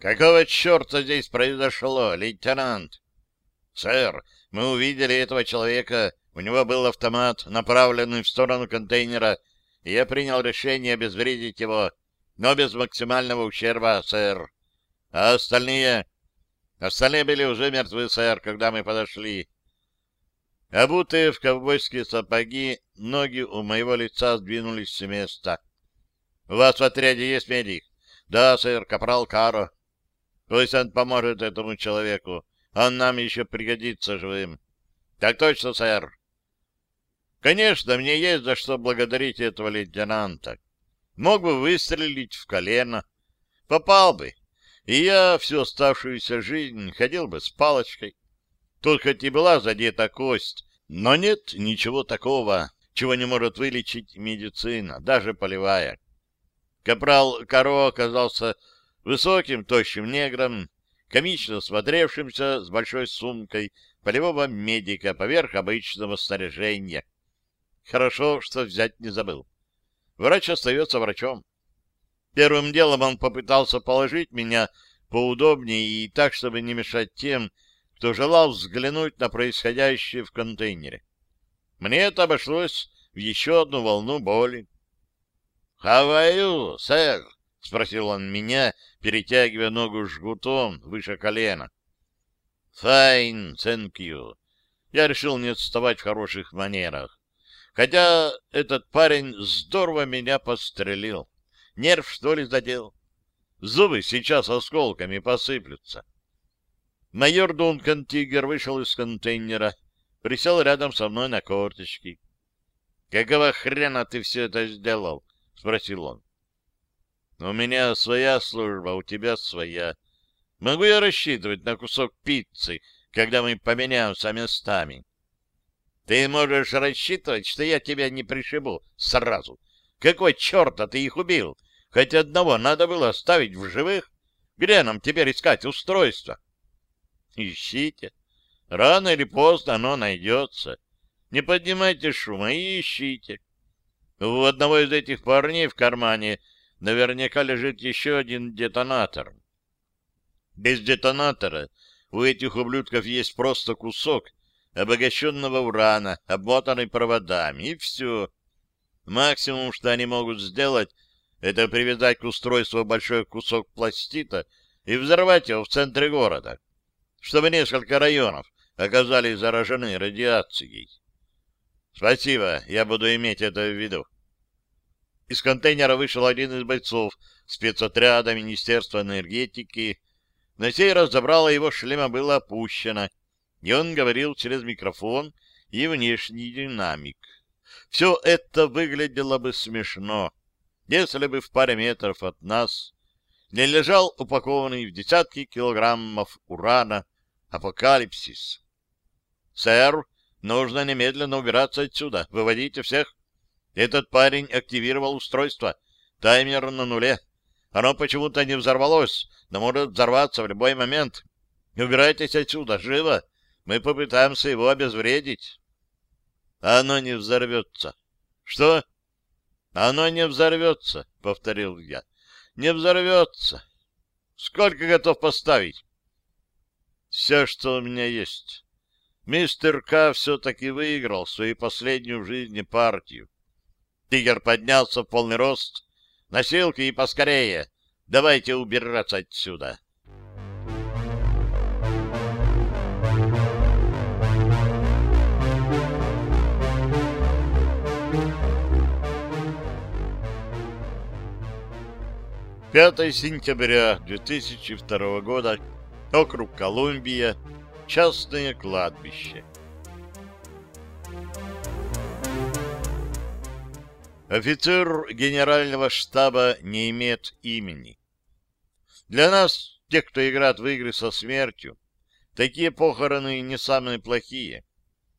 Какого черта здесь произошло, лейтенант? Сэр, мы увидели этого человека. У него был автомат, направленный в сторону контейнера, я принял решение обезвредить его, но без максимального ущерба, сэр. А остальные... Остальные были уже мертвы, сэр, когда мы подошли. Обутые в ковбойские сапоги, ноги у моего лица сдвинулись с места. — У вас в отряде есть медик? — Да, сэр, капрал Каро. — Пусть он поможет этому человеку. Он нам еще пригодится живым. — Так точно, сэр. Конечно, мне есть за что благодарить этого лейтенанта. Мог бы выстрелить в колено. Попал бы. И я всю оставшуюся жизнь ходил бы с палочкой. Тут хоть и была задета кость, но нет ничего такого, чего не может вылечить медицина, даже полевая. Капрал Каро оказался высоким, тощим негром, комично смотревшимся с большой сумкой полевого медика поверх обычного снаряжения. Хорошо, что взять не забыл. Врач остается врачом. Первым делом он попытался положить меня поудобнее и так, чтобы не мешать тем, кто желал взглянуть на происходящее в контейнере. Мне это обошлось в еще одну волну боли. — you, сэр? — спросил он меня, перетягивая ногу жгутом выше колена. — Fine, thank you. Я решил не отставать в хороших манерах. Хотя этот парень здорово меня подстрелил. Нерв, что ли, задел? Зубы сейчас осколками посыплются. Майор Дункан Тигер вышел из контейнера, присел рядом со мной на корточки. — Какого хрена ты все это сделал? — спросил он. — У меня своя служба, у тебя своя. Могу я рассчитывать на кусок пиццы, когда мы поменяемся местами? — Ты можешь рассчитывать, что я тебя не пришибу сразу. Какой черта ты их убил? Хоть одного надо было оставить в живых. Где нам теперь искать устройство? — Ищите. Рано или поздно оно найдется. Не поднимайте шума и ищите. У одного из этих парней в кармане наверняка лежит еще один детонатор. Без детонатора у этих ублюдков есть просто кусок обогащенного урана, обмотанный проводами, и все. Максимум, что они могут сделать, это привязать к устройству большой кусок пластита и взорвать его в центре города чтобы несколько районов оказались заражены радиацией. Спасибо, я буду иметь это в виду. Из контейнера вышел один из бойцов спецотряда Министерства энергетики. На сей раз забрало его шлема было опущено, и он говорил через микрофон и внешний динамик. Все это выглядело бы смешно, если бы в паре метров от нас не лежал упакованный в десятки килограммов урана апокалипсис. «Сэр, нужно немедленно убираться отсюда. Выводите всех. Этот парень активировал устройство. Таймер на нуле. Оно почему-то не взорвалось, но может взорваться в любой момент. Убирайтесь отсюда, живо. Мы попытаемся его обезвредить». «Оно не взорвется». «Что?» «Оно не взорвется», — повторил я. «Не взорвется. Сколько готов поставить?» все, что у меня есть. Мистер К. все-таки выиграл свою последнюю в жизни партию. Тигр поднялся в полный рост. Носилки и поскорее. Давайте убираться отсюда. Пятое сентября 2002 года округ Колумбия, частное кладбище. Офицер генерального штаба не имеет имени. Для нас, тех, кто играет в игры со смертью, такие похороны не самые плохие.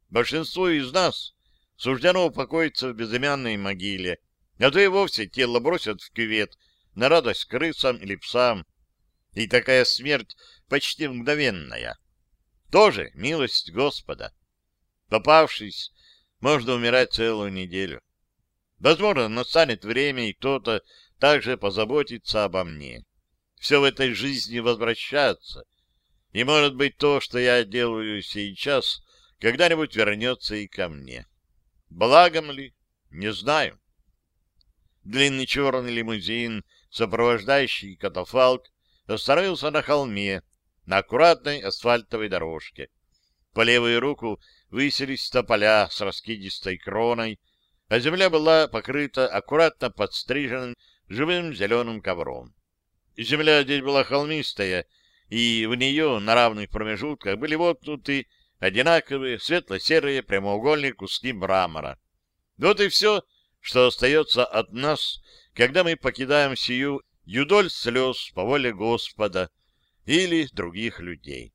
Большинству из нас суждено упокоиться в безымянной могиле, а то и вовсе тело бросят в кювет на радость крысам или псам. И такая смерть почти мгновенная. Тоже милость Господа. Попавшись, можно умирать целую неделю. Возможно, настанет время, и кто-то также позаботится обо мне. все в этой жизни возвращаться. И, может быть, то, что я делаю сейчас, когда-нибудь вернется и ко мне. Благом ли? Не знаю. Длинный черный лимузин, сопровождающий катафалк, остановился на холме, на аккуратной асфальтовой дорожке. По левую руку высились тополя с раскидистой кроной, а земля была покрыта аккуратно подстриженным живым зеленым ковром. Земля здесь была холмистая, и в нее на равных промежутках были воткнуты одинаковые светло-серые прямоугольные куски мрамора. Вот и все, что остается от нас, когда мы покидаем сию юдоль слез по воле Господа или других людей.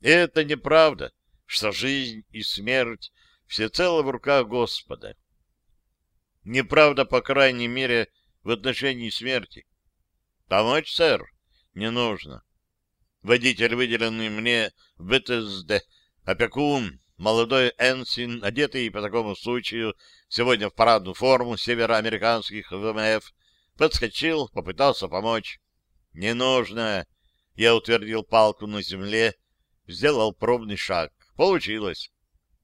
Это неправда, что жизнь и смерть всецело в руках Господа. Неправда, по крайней мере, в отношении смерти. Помочь, сэр, не нужно. Водитель, выделенный мне в БТСД, опекун, молодой Энсин, одетый по такому случаю сегодня в парадную форму североамериканских ВМФ, подскочил, попытался помочь. «Не нужно!» Я утвердил палку на земле, сделал пробный шаг. Получилось.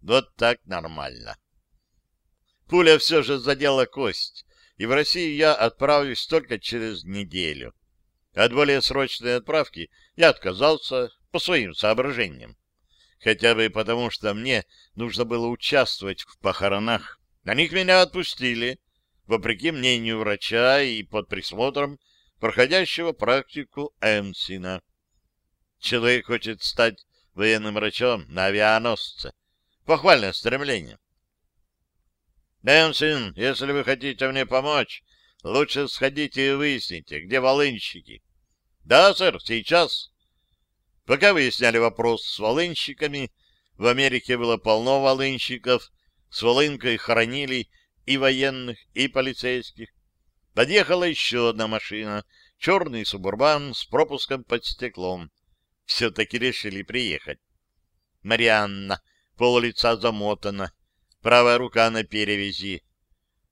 Вот так нормально. Пуля все же задела кость, и в Россию я отправлюсь только через неделю. От более срочной отправки я отказался по своим соображениям. Хотя бы потому, что мне нужно было участвовать в похоронах. На них меня отпустили, вопреки мнению врача и под присмотром проходящего практику Эмсина. Человек хочет стать военным врачом на авианосце. Похвальное стремление. Эмсин, если вы хотите мне помочь, лучше сходите и выясните, где волынщики. Да, сэр, сейчас. Пока выясняли вопрос с волынщиками, в Америке было полно волынщиков, с волынкой хоронили и военных, и полицейских. Подъехала еще одна машина, черный субурбан с пропуском под стеклом. Все-таки решили приехать. Марианна, пол лица замотана, правая рука на перевязи.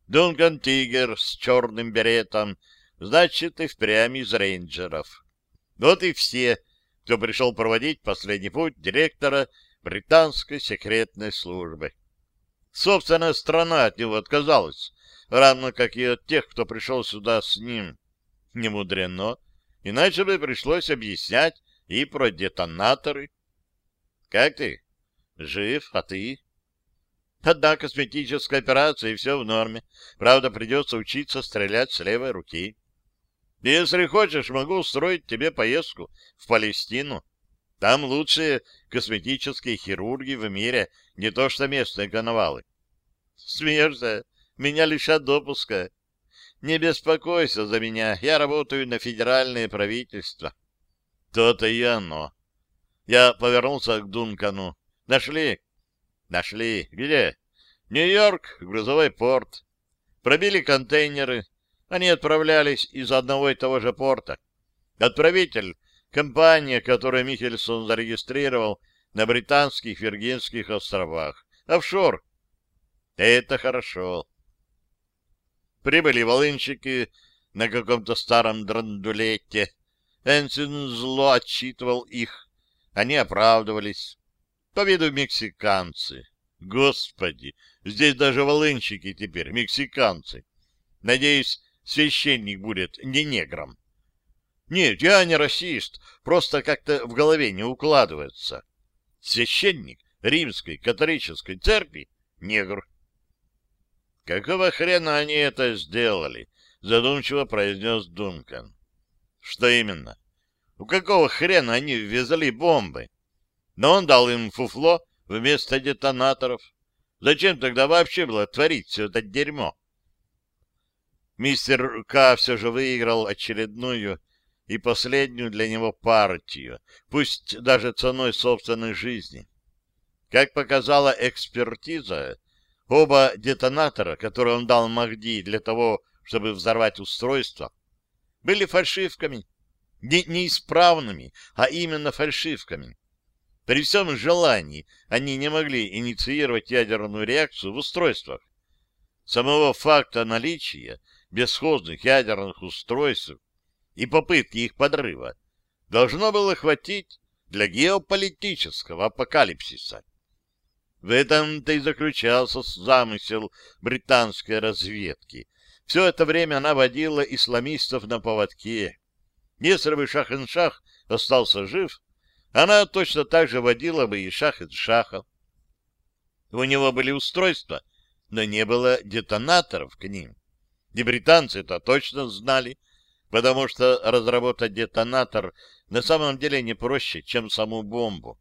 Дункан Тигер с черным беретом, значит, и впрямь из рейнджеров. Вот и все, кто пришел проводить последний путь директора британской секретной службы. Собственная страна от него отказалась, равно как и от тех, кто пришел сюда с ним. Не мудрено, иначе бы пришлось объяснять и про детонаторы. Как ты? Жив, а ты? Одна косметическая операция, и все в норме. Правда, придется учиться стрелять с левой руки. Если хочешь, могу устроить тебе поездку в Палестину. Там лучшие косметические хирурги в мире, не то что местные коновалы. Смеешься? Меня лишат допуска. Не беспокойся за меня, я работаю на федеральное правительство. То-то и оно. Я повернулся к Дункану. Нашли? Нашли. Где? Нью-Йорк, грузовой порт. Пробили контейнеры. Они отправлялись из одного и того же порта. Отправитель — компания, которую Михельсон зарегистрировал на британских Виргинских островах. Офшор. Это хорошо. Прибыли волынщики на каком-то старом драндулете. Энсин зло отчитывал их. Они оправдывались. По виду мексиканцы. Господи, здесь даже волынщики теперь мексиканцы. Надеюсь, священник будет не негром. Нет, я не расист, просто как-то в голове не укладывается. Священник римской католической церкви — негр. «Какого хрена они это сделали?» — задумчиво произнес Дункан. «Что именно? У какого хрена они ввезли бомбы? Но он дал им фуфло вместо детонаторов. Зачем тогда вообще было творить все это дерьмо?» Мистер К. все же выиграл очередную и последнюю для него партию, пусть даже ценой собственной жизни. Как показала экспертиза, Оба детонатора, которые он дал Махди для того, чтобы взорвать устройство, были фальшивками. Не неисправными, а именно фальшивками. При всем желании они не могли инициировать ядерную реакцию в устройствах. Самого факта наличия бесхозных ядерных устройств и попытки их подрыва должно было хватить для геополитического апокалипсиса. В этом-то и заключался замысел британской разведки. Все это время она водила исламистов на поводке. Если бы Шах-ин-Шах остался жив, она точно так же водила бы и Шах-ин-Шаха. У него были устройства, но не было детонаторов к ним. И британцы это точно знали, потому что разработать детонатор на самом деле не проще, чем саму бомбу.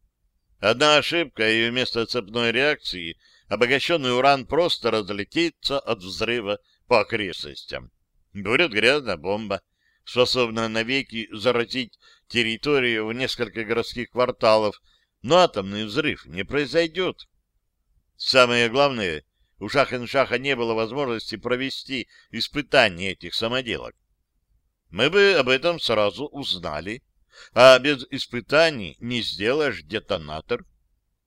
Одна ошибка, и вместо цепной реакции обогащенный уран просто разлетится от взрыва по окрестностям. Будет грязная бомба, способная навеки заразить территорию в несколько городских кварталов, но атомный взрыв не произойдет. Самое главное, у Шахеншаха не было возможности провести испытания этих самоделок. Мы бы об этом сразу узнали, а без испытаний не сделаешь детонатор.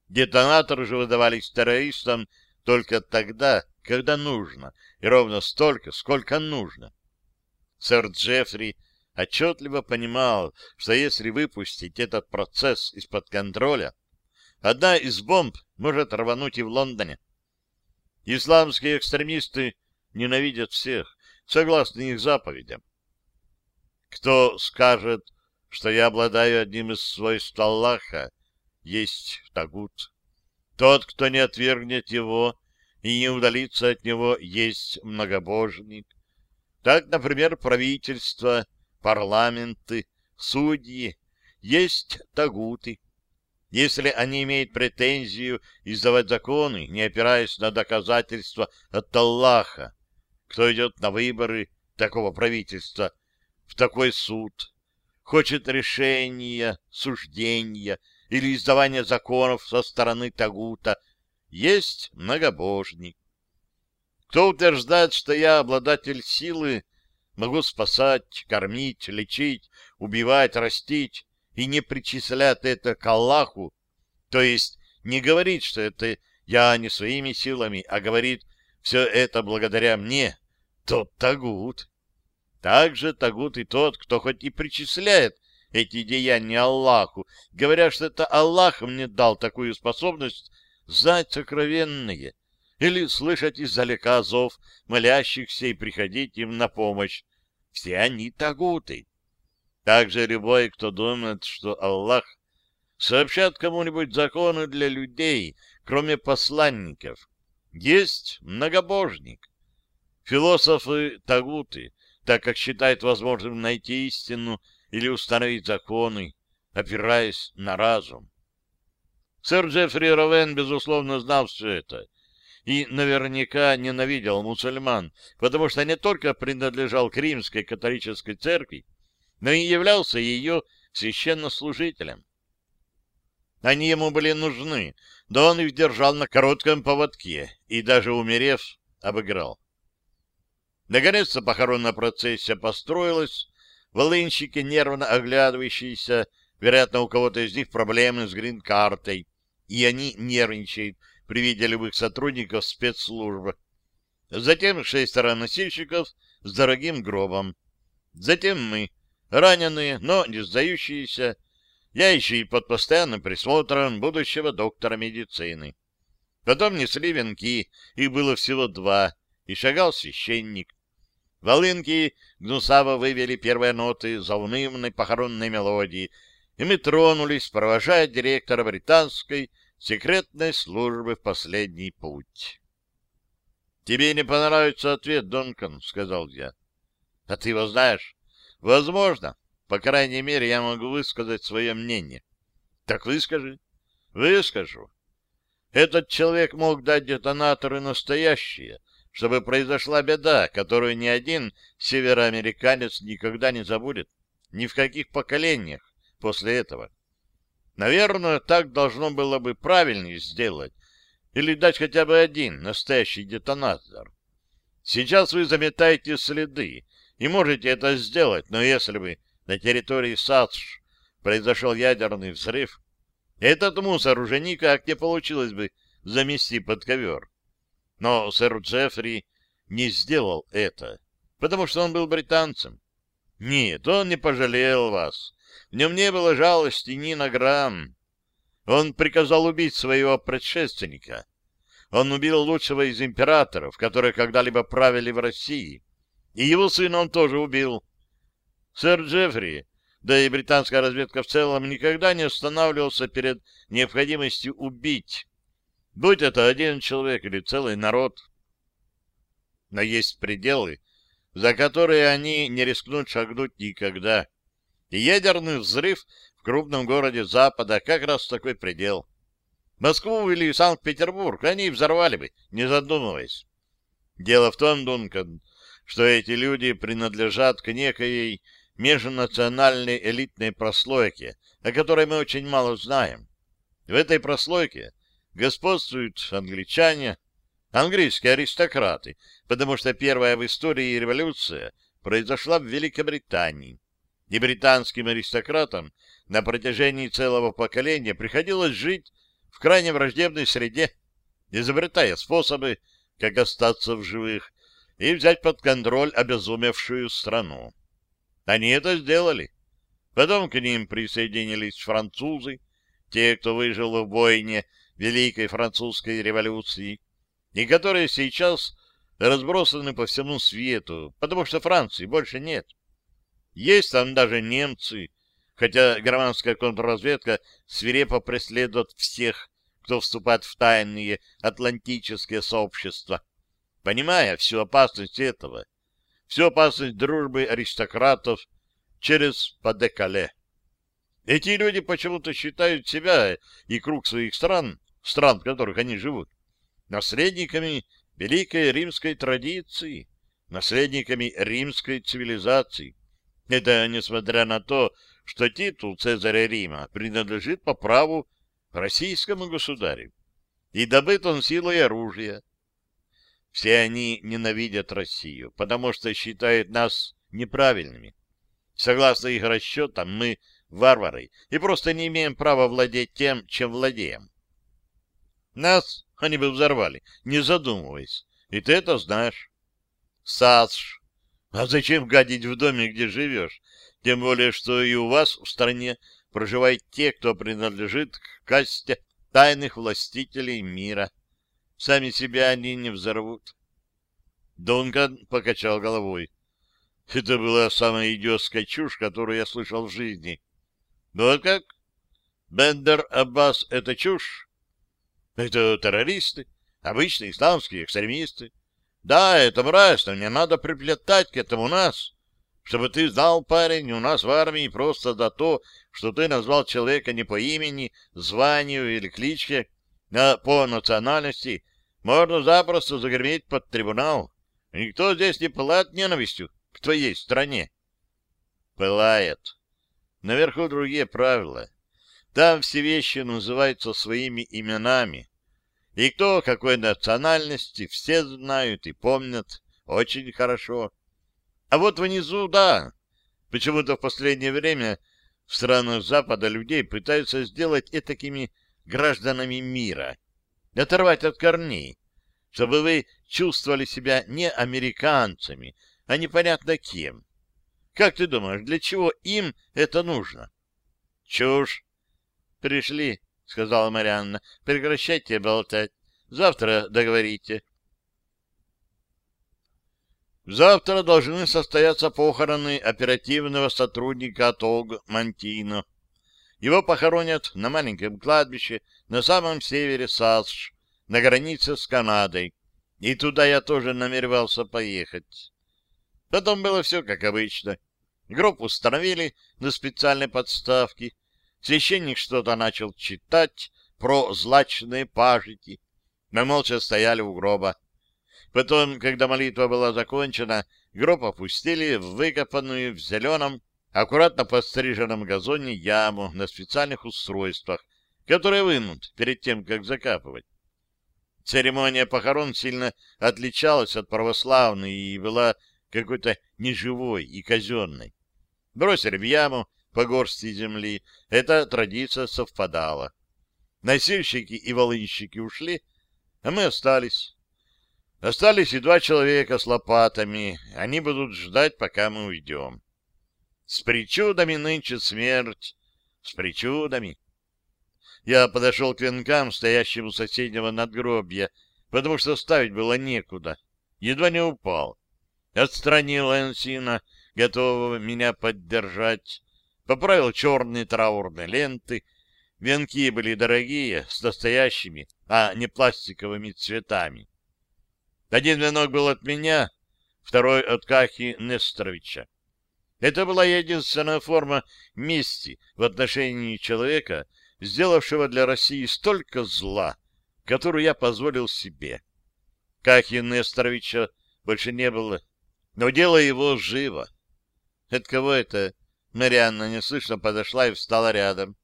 Детонаторы же выдавались террористам только тогда, когда нужно, и ровно столько, сколько нужно. Сэр Джеффри отчетливо понимал, что если выпустить этот процесс из-под контроля, одна из бомб может рвануть и в Лондоне. Исламские экстремисты ненавидят всех, согласно их заповедям. Кто скажет, что я обладаю одним из свойств Аллаха, есть тагут. Тот, кто не отвергнет его и не удалится от него, есть многобожник. Так, например, правительство, парламенты, судьи, есть тагуты. Если они имеют претензию издавать законы, не опираясь на доказательства от Аллаха, кто идет на выборы такого правительства, в такой суд, хочет решения, суждения или издавания законов со стороны Тагута, есть многобожник. Кто утверждает, что я обладатель силы, могу спасать, кормить, лечить, убивать, растить, и не причисляет это к Аллаху, то есть не говорит, что это я не своими силами, а говорит, все это благодаря мне, тот Тагут. Также Тагут и тот, кто хоть и причисляет эти деяния Аллаху, говоря, что это Аллах мне дал такую способность знать сокровенные или слышать издалека зов молящихся и приходить им на помощь. Все они Тагуты. Также любой, кто думает, что Аллах сообщат кому-нибудь законы для людей, кроме посланников, есть многобожник. Философы Тагуты — так как считает возможным найти истину или установить законы, опираясь на разум. Сэр Джеффри Ровен, безусловно, знал все это и наверняка ненавидел мусульман, потому что не только принадлежал к римской католической церкви, но и являлся ее священнослужителем. Они ему были нужны, да он их держал на коротком поводке и, даже умерев, обыграл. Наконец-то похоронная процессия построилась, волынщики, нервно оглядывающиеся, вероятно, у кого-то из них проблемы с грин-картой, и они нервничают при виде любых сотрудников спецслужб. Затем шестеро носильщиков с дорогим гробом. Затем мы, раненые, но не сдающиеся, я еще и под постоянным присмотром будущего доктора медицины. Потом несли венки, их было всего два, и шагал священник. Волынки гнусаво вывели первые ноты заунывной похоронной мелодии, и мы тронулись, провожая директора британской секретной службы в последний путь. — Тебе не понравится ответ, Донкан, — сказал я. — А ты его знаешь? — Возможно. По крайней мере, я могу высказать свое мнение. — Так выскажи. — Выскажу. Этот человек мог дать детонаторы настоящие, чтобы произошла беда, которую ни один североамериканец никогда не забудет, ни в каких поколениях после этого. Наверное, так должно было бы правильнее сделать, или дать хотя бы один настоящий детонатор. Сейчас вы заметаете следы, и можете это сделать, но если бы на территории САДШ произошел ядерный взрыв, этот мусор уже никак не получилось бы замести под ковер. Но сэр Джеффри не сделал это, потому что он был британцем. Нет, он не пожалел вас. В нем не было жалости ни на грамм. Он приказал убить своего предшественника. Он убил лучшего из императоров, которые когда-либо правили в России. И его сына он тоже убил. Сэр Джеффри, да и британская разведка в целом, никогда не останавливался перед необходимостью убить. Будь это один человек или целый народ. Но есть пределы, за которые они не рискнут шагнуть никогда. И ядерный взрыв в крупном городе Запада как раз такой предел. Москву или Санкт-Петербург они взорвали бы, не задумываясь. Дело в том, Дункан, что эти люди принадлежат к некой межнациональной элитной прослойке, о которой мы очень мало знаем. В этой прослойке господствуют англичане, английские аристократы, потому что первая в истории революция произошла в Великобритании. И британским аристократам на протяжении целого поколения приходилось жить в крайне враждебной среде, изобретая способы, как остаться в живых и взять под контроль обезумевшую страну. Они это сделали. Потом к ним присоединились французы, те, кто выжил в войне Великой Французской революции, и которые сейчас разбросаны по всему свету, потому что Франции больше нет. Есть там даже немцы, хотя германская контрразведка свирепо преследует всех, кто вступает в тайные атлантические сообщества, понимая всю опасность этого, всю опасность дружбы аристократов через Падекале. Эти люди почему-то считают себя и круг своих стран, стран, в которых они живут, наследниками великой римской традиции, наследниками римской цивилизации. Это несмотря на то, что титул Цезаря Рима принадлежит по праву российскому государю, и добыт он силой оружия. Все они ненавидят Россию, потому что считают нас неправильными. Согласно их расчетам, мы варвары и просто не имеем права владеть тем, чем владеем. Нас они бы взорвали, не задумываясь, и ты это знаешь. Саш, а зачем гадить в доме, где живешь? Тем более, что и у вас в стране проживают те, кто принадлежит к касте тайных властителей мира. Сами себя они не взорвут. Дункан покачал головой. Это была самая идиотская чушь, которую я слышал в жизни. Ну вот как? Бендер Аббас — это чушь? Это террористы, обычные исламские экстремисты. Да, это мразь, но не надо приплетать к этому нас. Чтобы ты знал, парень, у нас в армии просто за то, что ты назвал человека не по имени, званию или кличке, а по национальности, можно запросто загреметь под трибунал. Никто здесь не пылает ненавистью к твоей стране. Пылает. Наверху другие правила. Там все вещи называются своими именами. И кто какой национальности, все знают и помнят очень хорошо. А вот внизу, да, почему-то в последнее время в странах Запада людей пытаются сделать этакими гражданами мира, оторвать от корней, чтобы вы чувствовали себя не американцами, а непонятно кем. Как ты думаешь, для чего им это нужно? Чушь. Пришли, сказала Марианна. Прекращайте болтать. Завтра договорите. Завтра должны состояться похороны оперативного сотрудника ТОГ Мантино. Его похоронят на маленьком кладбище на самом севере САСШ, на границе с Канадой. И туда я тоже намеревался поехать. Потом было все как обычно. Гроб установили на специальной подставке. Священник что-то начал читать про злачные пажити. Мы молча стояли у гроба. Потом, когда молитва была закончена, гроб опустили в выкопанную в зеленом, аккуратно постриженном газоне яму на специальных устройствах, которые вынут перед тем, как закапывать. Церемония похорон сильно отличалась от православной и была какой-то неживой и казенной. Бросили в яму по горсти земли. Эта традиция совпадала. Носильщики и волынщики ушли, а мы остались. Остались и два человека с лопатами. Они будут ждать, пока мы уйдем. С причудами нынче смерть, с причудами. Я подошел к венкам, стоящим у соседнего надгробья, потому что ставить было некуда. Едва не упал. Отстранил Энсина, готового меня поддержать, поправил черные траурные ленты. Венки были дорогие, с настоящими, а не пластиковыми цветами. Один венок был от меня, второй от Кахи Несторовича. Это была единственная форма мести в отношении человека, сделавшего для России столько зла, которую я позволил себе. Кахи Несторовича больше не было, но дело его живо. От кого это? Марианна неслышно подошла и встала рядом.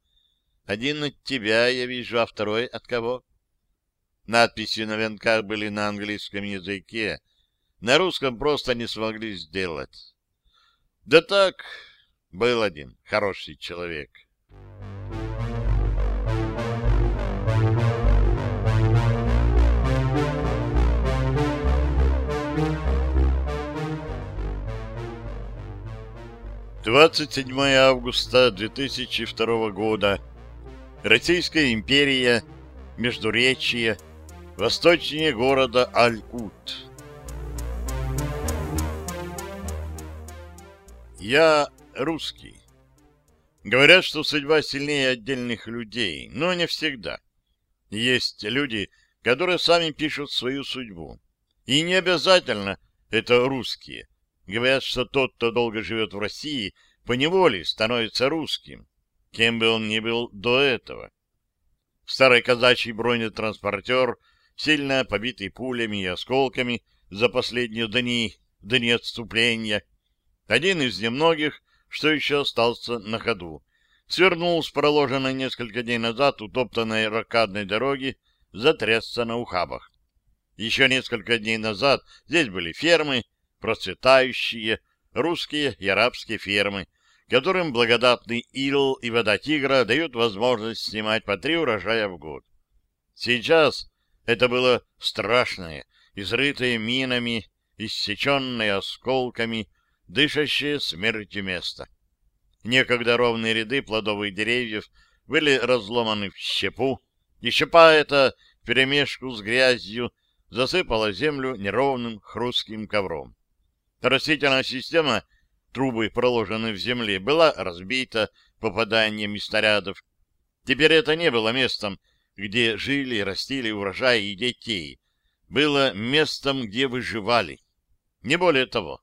Один от тебя я вижу, а второй от кого? Надписи на венках были на английском языке. На русском просто не смогли сделать. Да так, был один хороший человек. Двадцать седьмое августа две тысячи второго года. Российская империя, Междуречье, восточнее города Аль-Кут. Я русский. Говорят, что судьба сильнее отдельных людей, но не всегда. Есть люди, которые сами пишут свою судьбу. И не обязательно это русские. Говорят, что тот, кто долго живет в России, по неволе становится русским, кем бы он ни был до этого. Старый казачий бронетранспортер, сильно побитый пулями и осколками за последние дни, дни отступления, один из немногих, что еще остался на ходу, свернул с проложенной несколько дней назад утоптанной ракадной дороги, затрясся на ухабах. Еще несколько дней назад здесь были фермы, процветающие русские и арабские фермы, которым благодатный ил и вода тигра дают возможность снимать по три урожая в год. Сейчас это было страшное, изрытое минами, иссеченное осколками, дышащее смертью место. Некогда ровные ряды плодовых деревьев были разломаны в щепу, и щепа эта, вперемешку с грязью, засыпала землю неровным хрустким ковром. Растительная система, трубы, проложенные в земле, была разбита попаданиями снарядов. Теперь это не было местом, где жили, растили урожай и детей. Было местом, где выживали. Не более того.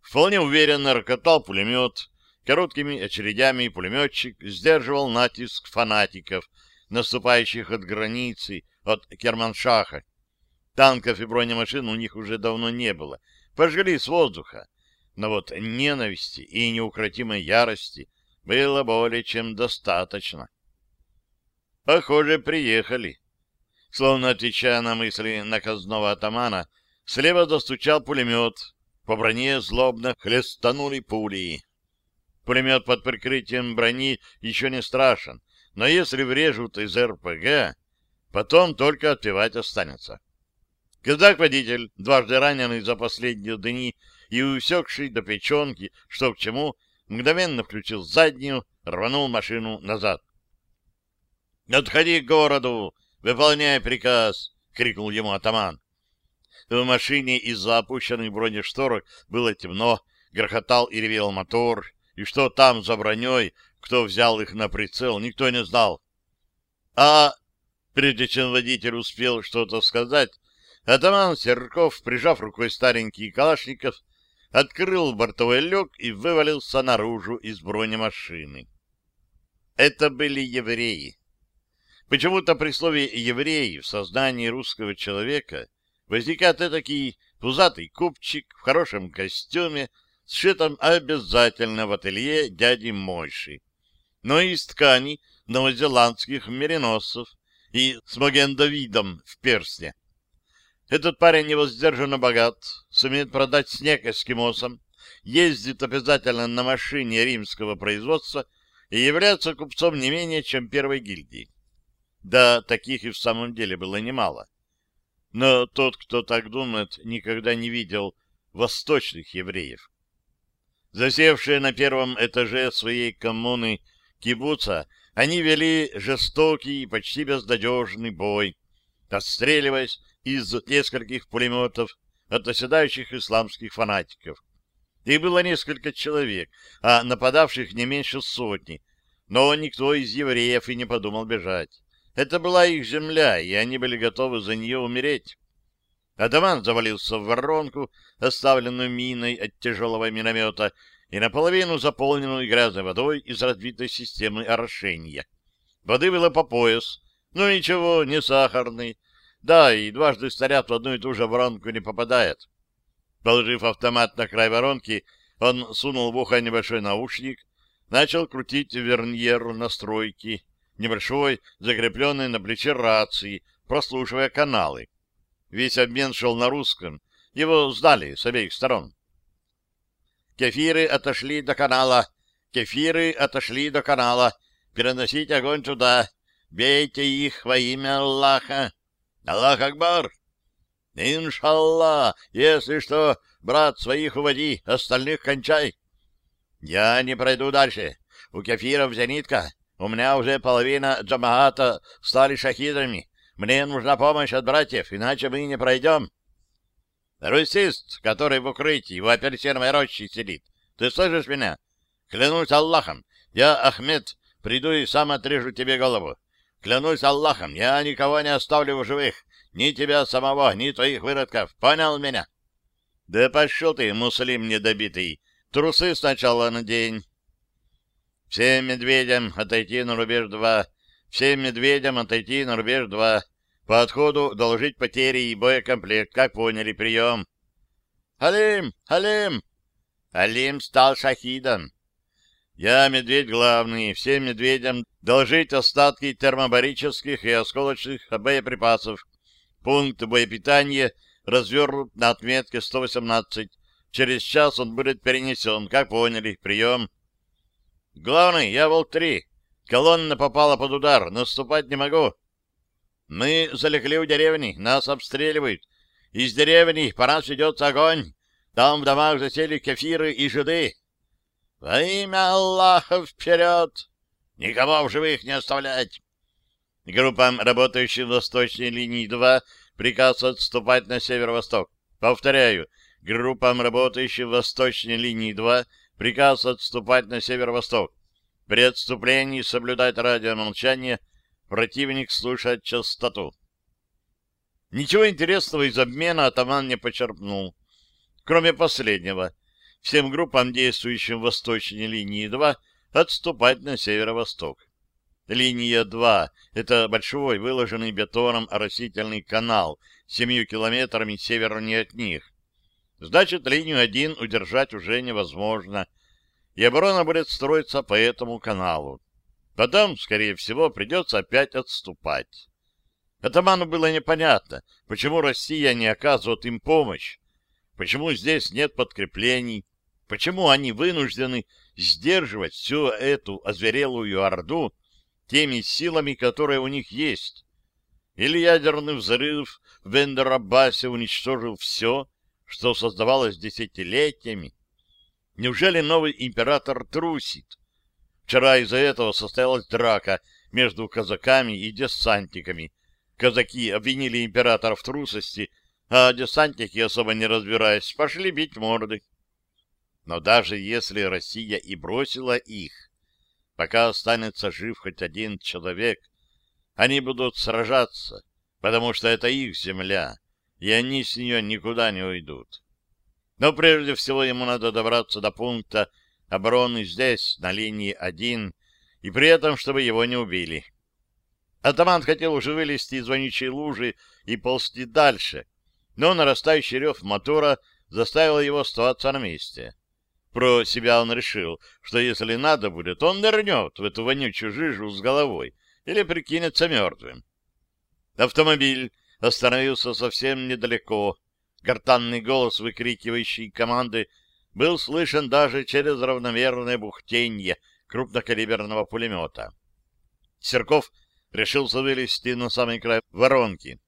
Вполне уверенно рокотал пулемет. Короткими очередями пулеметчик сдерживал натиск фанатиков, наступающих от границы, от Керманшаха. Танков и бронемашин у них уже давно не было. Пожгли с воздуха. Но вот ненависти и неукротимой ярости было более чем достаточно. Похоже, приехали. Словно отвечая на мысли наказного атамана, слева застучал пулемет, по броне злобно хлестанули пули. Пулемет под прикрытием брони еще не страшен, но если врежут из РПГ, потом только отпевать останется. Казак-водитель, дважды раненый за последние дни и усекший до печенки, что к чему, мгновенно включил заднюю, рванул машину назад. «Отходи к городу! Выполняй приказ!» — крикнул ему атаман. В машине из-за опущенных бронешторок было темно, грохотал и ревел мотор, и что там за броней, кто взял их на прицел, никто не знал. А прежде чем водитель успел что-то сказать, атаман Серков, прижав рукой старенький калашников, открыл бортовой люк и вывалился наружу из бронемашины. Это были евреи. Почему-то при слове «евреи» в сознании русского человека возникает этакий пузатый купчик в хорошем костюме, сшитом обязательно в ателье дяди Мойши, но из ткани новозеландских мериносов и с Маген-Давидом в перстне. Этот парень невоздержанно богат, сумеет продать снег эскимосам, ездит обязательно на машине римского производства и является купцом не менее, чем первой гильдии. Да, таких и в самом деле было немало. Но тот, кто так думает, никогда не видел восточных евреев. Засевшие на первом этаже своей коммуны кибуца, они вели жестокий и почти безнадежный бой, отстреливаясь из нескольких пулеметов от оседающих исламских фанатиков. Их было несколько человек, а нападавших не меньше сотни, но никто из евреев и не подумал бежать. Это была их земля, и они были готовы за нее умереть. Адаман завалился в воронку, оставленную миной от тяжелого миномета, и наполовину заполненную грязной водой из разбитой системы орошения. Воды было по пояс, но ничего, не сахарный. Да, и дважды снаряд в одну и ту же воронку не попадает. Положив автомат на край воронки, он сунул в ухо небольшой наушник, начал крутить верньер настройки, небольшой, закрепленный на плече рации, прослушивая каналы. Весь обмен шел на русском. Его сдали с обеих сторон. Кефиры отошли до канала. Кефиры отошли до канала. Переносите огонь туда. Бейте их во имя Аллаха. Аллах Акбар! Иншаллах! Если что, брат, своих уводи, остальных кончай. Я не пройду дальше. У кефиров зенитка. У меня уже половина джамаата стали шахидами. Мне нужна помощь от братьев, иначе мы не пройдем. Русист, который в укрытии, в апельсиновой роще сидит. Ты слышишь меня? Клянусь Аллахом, я, Ахмед, приду и сам отрежу тебе голову. Клянусь Аллахом, я никого не оставлю в живых, ни тебя самого, ни твоих выродков. Понял меня? Да пошел ты, муслим недобитый. Трусы сначала надень. Всем медведям отойти на рубеж два. Всем медведям отойти на рубеж два. По отходу доложить потери и боекомплект. Как поняли, прием. Алим! Алим! Алим стал шахидом. Я медведь главный. Всем медведям доложить остатки термобарических и осколочных боеприпасов. Пункт боепитания развернут на отметке 118. Через час он будет перенесен. Как поняли, прием. Главный, я Волк-3. Колонна попала под удар. Наступать не могу. Мы залегли у деревни, нас обстреливают. Из деревни по нас ведется огонь. Там в домах засели кефиры и жиды. Во имя Аллаха вперед! Никого в живых не оставлять. Группам, работающим в восточной линии 2, приказ отступать на северо-восток. Повторяю, группам, работающим в восточной линии 2, приказ отступать на северо-восток. При отступлении соблюдать радиомолчание — Противник слушает частоту. Ничего интересного из обмена атаман не почерпнул. Кроме последнего, всем группам, действующим в восточной линии 2, отступать на северо-восток. Линия 2 — это большой, выложенный бетоном оросительный канал семью километрами севернее от них. Значит, линию 1 удержать уже невозможно, и оборона будет строиться по этому каналу. Потом, скорее всего, придется опять отступать. Атаману было непонятно, почему Россия не оказывает им помощь, почему здесь нет подкреплений, почему они вынуждены сдерживать всю эту озверелую орду теми силами, которые у них есть. Или ядерный взрыв в Эндерабасе уничтожил все, что создавалось десятилетиями. Неужели новый император трусит? Вчера из-за этого состоялась драка между казаками и десантниками. Казаки обвинили императора в трусости, а десантники, особо не разбираясь, пошли бить морды. Но даже если Россия и бросила их, пока останется жив хоть один человек, они будут сражаться, потому что это их земля, и они с нее никуда не уйдут. Но прежде всего ему надо добраться до пункта обороны здесь, на линии 1, и при этом, чтобы его не убили. Атаман хотел уже вылезти из вонючей лужи и ползти дальше, но нарастающий рев мотора заставил его оставаться на месте. Про себя он решил, что если надо будет, он нырнет в эту вонючую жижу с головой или прикинется мертвым. Автомобиль остановился совсем недалеко. Гортанный голос, выкрикивающий команды, был слышен даже через равномерное бухтенье крупнокалиберного пулемета. Серков решился вылезти на самый край воронки.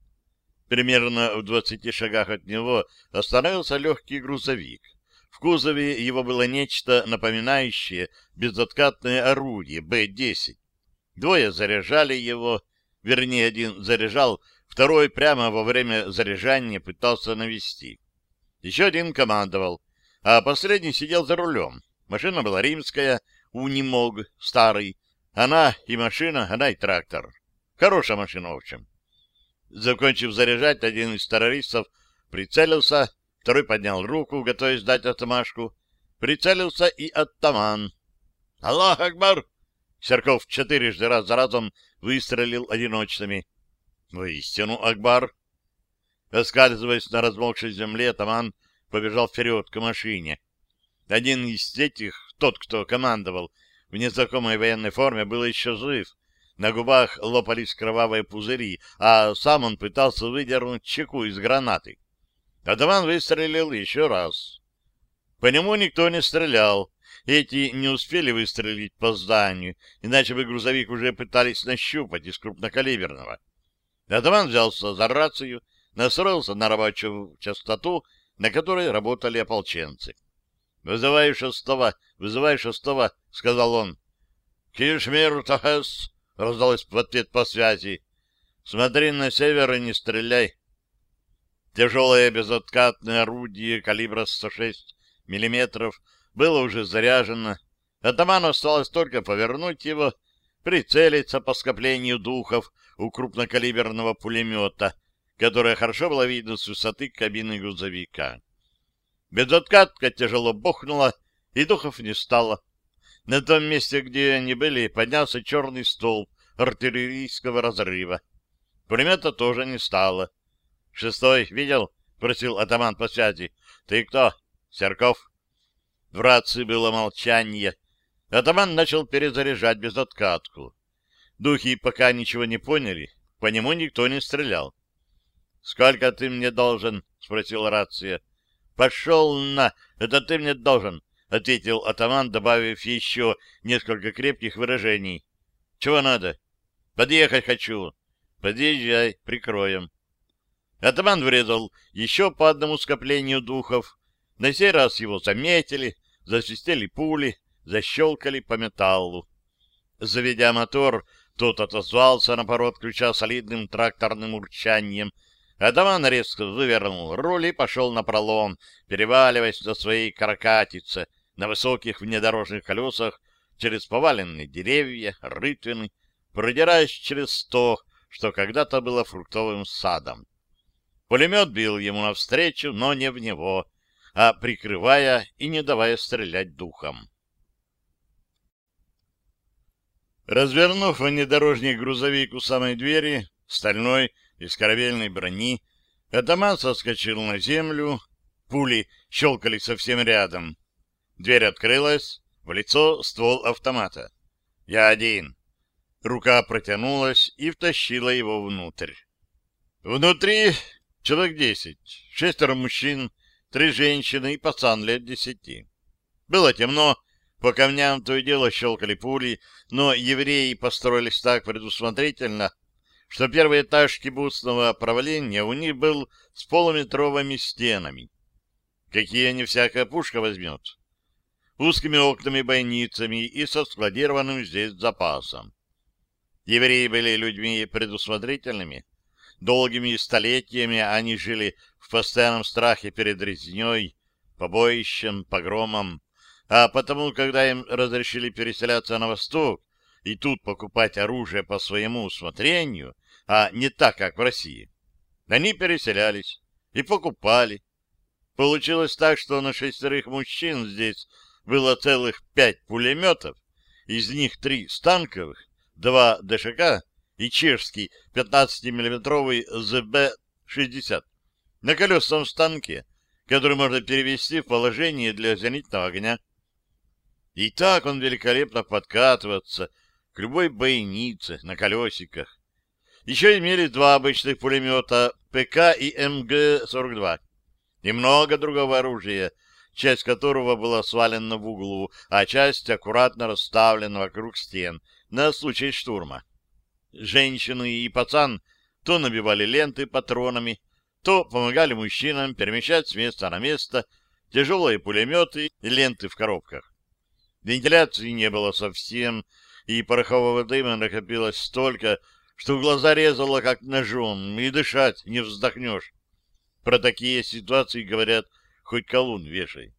Примерно в двадцати шагах от него остановился легкий грузовик. В кузове его было нечто напоминающее безоткатное орудие Б-10. Двое заряжали его, вернее, один заряжал, второй прямо во время заряжания пытался навести. Еще один командовал, а последний сидел за рулем. Машина была римская, унимог, старый. Она и машина, она и трактор. Хорошая машина, в общем. Закончив заряжать, один из террористов прицелился, второй поднял руку, готовясь дать отмашку. Прицелился и оттаман. «Аллах Акбар!» Серков четырежды раз за разом выстрелил одиночными. «Воистину, Акбар!» Оскальзываясь на размокшей земле, Таман побежал вперед к машине. Один из этих, тот, кто командовал, в незнакомой военной форме, был еще жив. На губах лопались кровавые пузыри, а сам он пытался выдернуть чеку из гранаты. Атаман выстрелил еще раз. По нему никто не стрелял. Эти не успели выстрелить по зданию, иначе бы грузовик уже пытались нащупать из крупнокалиберного. Атаман взялся за рацию, настроился на рабочую частоту, на которой работали ополченцы. «Вызывай шестого, вызывай шестого», — сказал он. «Кишмир Тахес», — раздалось в ответ по связи. «Смотри на север и не стреляй». Тяжелое безоткатное орудие калибра 106 мм было уже заряжено. Атаману осталось только повернуть его, прицелиться по скоплению духов у крупнокалиберного пулемета, которое хорошо было видно с высоты кабины грузовика. Безоткатка тяжело бухнула, и духов не стало. На том месте, где они были, поднялся черный столб артиллерийского разрыва. Пулемета тоже не стало. «Шестой, видел?» — просил атаман по связи. «Ты кто?» «Серков». В рации было молчание. Атаман начал перезаряжать безоткатку. Духи пока ничего не поняли, по нему никто не стрелял. «Сколько ты мне должен?» — спросил рация. «Пошел на! Это ты мне должен!» — ответил атаман, добавив еще несколько крепких выражений. «Чего надо?» «Подъехать хочу». «Подъезжай, прикроем». Атаман врезал еще по одному скоплению духов. На сей раз его заметили, засвистели пули, защелкали по металлу. Заведя мотор, тот отозвался на пород ключа солидным тракторным урчанием. Атаман резко вывернул руль и пошел на пролом, переваливаясь на своей каракатице на высоких внедорожных колесах через поваленные деревья, рытвины, продираясь через то, что когда-то было фруктовым садом. Пулемет бил ему навстречу, но не в него, а прикрывая и не давая стрелять духом. Развернув внедорожник грузовик у самой двери, стальной, из корабельной брони, атаман соскочил на землю, пули щелкали совсем рядом. Дверь открылась, в лицо ствол автомата. «Я один». Рука протянулась и втащила его внутрь. Внутри Человек десять, шестеро мужчин, три женщины и пацан лет десяти. Было темно, по камням то и дело щелкали пули, но евреи построились так предусмотрительно, что первый этаж кибуцного правления у них был с полуметровыми стенами. Какие не всякая пушка возьмет. Узкими окнами-бойницами и со складированным здесь запасом. Евреи были людьми предусмотрительными, Долгими столетиями они жили в постоянном страхе перед резней, побоищем, погромом, а потому, когда им разрешили переселяться на восток и тут покупать оружие по своему усмотрению, а не так, как в России, они переселялись и покупали. Получилось так, что на шестерых мужчин здесь было целых пять пулеметов, из них три станковых, два ДШК и чешский 15-миллиметровый ЗБ-60 на колесном станке, который можно перевести в положение для зенитного огня. И так он великолепно подкатывается к любой бойнице на колесиках. Еще имели два обычных пулемета ПК и МГ-42 и много другого оружия, часть которого была свалена в углу, а часть аккуратно расставлена вокруг стен на случай штурма. Женщины и пацан то набивали ленты патронами, то помогали мужчинам перемещать с места на место тяжелые пулеметы и ленты в коробках. Вентиляции не было совсем, и порохового дыма накопилось столько, что в глаза резало как ножом, и дышать не вздохнешь. Про такие ситуации говорят, хоть колун вешай.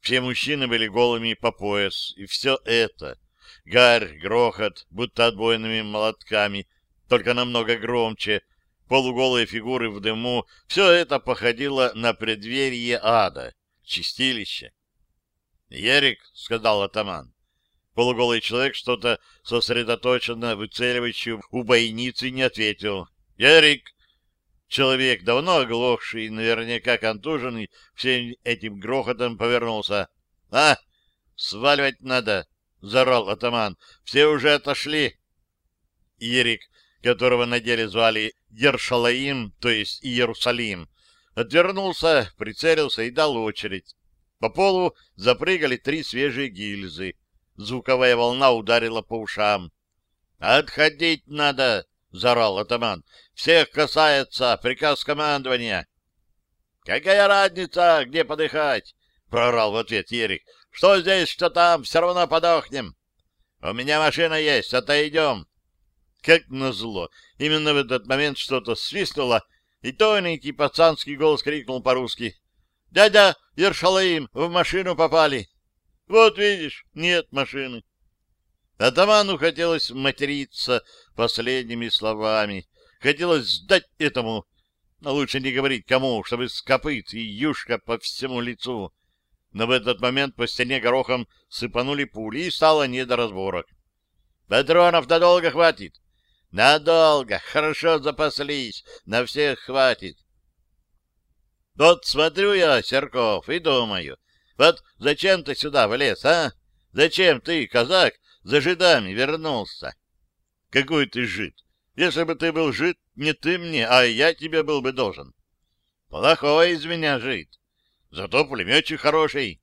Все мужчины были голыми по пояс, и все это — гарь, грохот, будто отбойными молотками, только намного громче, полуголые фигуры в дыму — все это походило на преддверие ада, чистилище. — Ерик, — сказал атаман. Полуголый человек что-то сосредоточенно выцеливающий у бойницы не ответил. — Ерик! Человек, давно оглохший, наверняка контуженный, всем этим грохотом повернулся. — А, сваливать надо! — зарал атаман. — Все уже отошли. Ерик, которого на деле звали Ершалаим, то есть Иерусалим, отвернулся, прицелился и дал очередь. По полу запрыгали три свежие гильзы. Звуковая волна ударила по ушам. «Отходить надо!» — заорал атаман. «Всех касается! Приказ командования!» «Какая разница, где подыхать?» — проорал в ответ Ерик. «Что здесь, что там, все равно подохнем!» «У меня машина есть, отойдем!» Как назло, именно в этот момент что-то свистнуло, и тоненький пацанский голос крикнул по-русски. Дядя Ершалаим, в машину попали. Вот видишь, нет машины. Атаману хотелось материться последними словами. Хотелось сдать этому, но лучше не говорить кому, чтобы с и юшка по всему лицу. Но в этот момент по стене горохом сыпанули пули, и стало не до разборок. Патронов надолго хватит. Надолго, хорошо запаслись, на всех хватит. Вот смотрю я, Серков, и думаю, вот зачем ты сюда влез, а? Зачем ты, казак, за жидами вернулся? Какой ты жид? Если бы ты был жид, не ты мне, а я тебе был бы должен. Плохой из меня жид. Зато пулеметчик хороший.